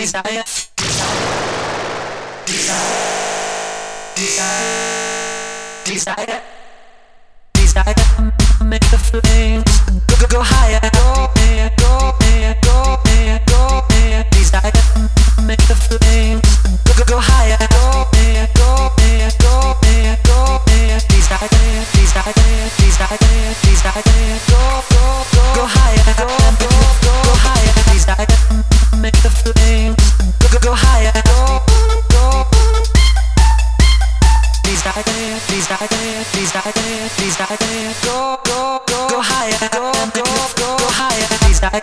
desire, desire, desire, make the flames. please die please die please die. Go, go, go, go higher, go, go, go higher. Please die,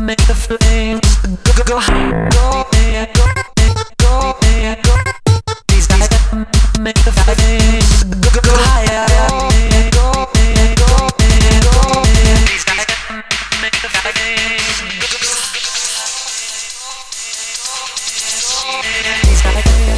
make the flame. go, go, go higher. Go.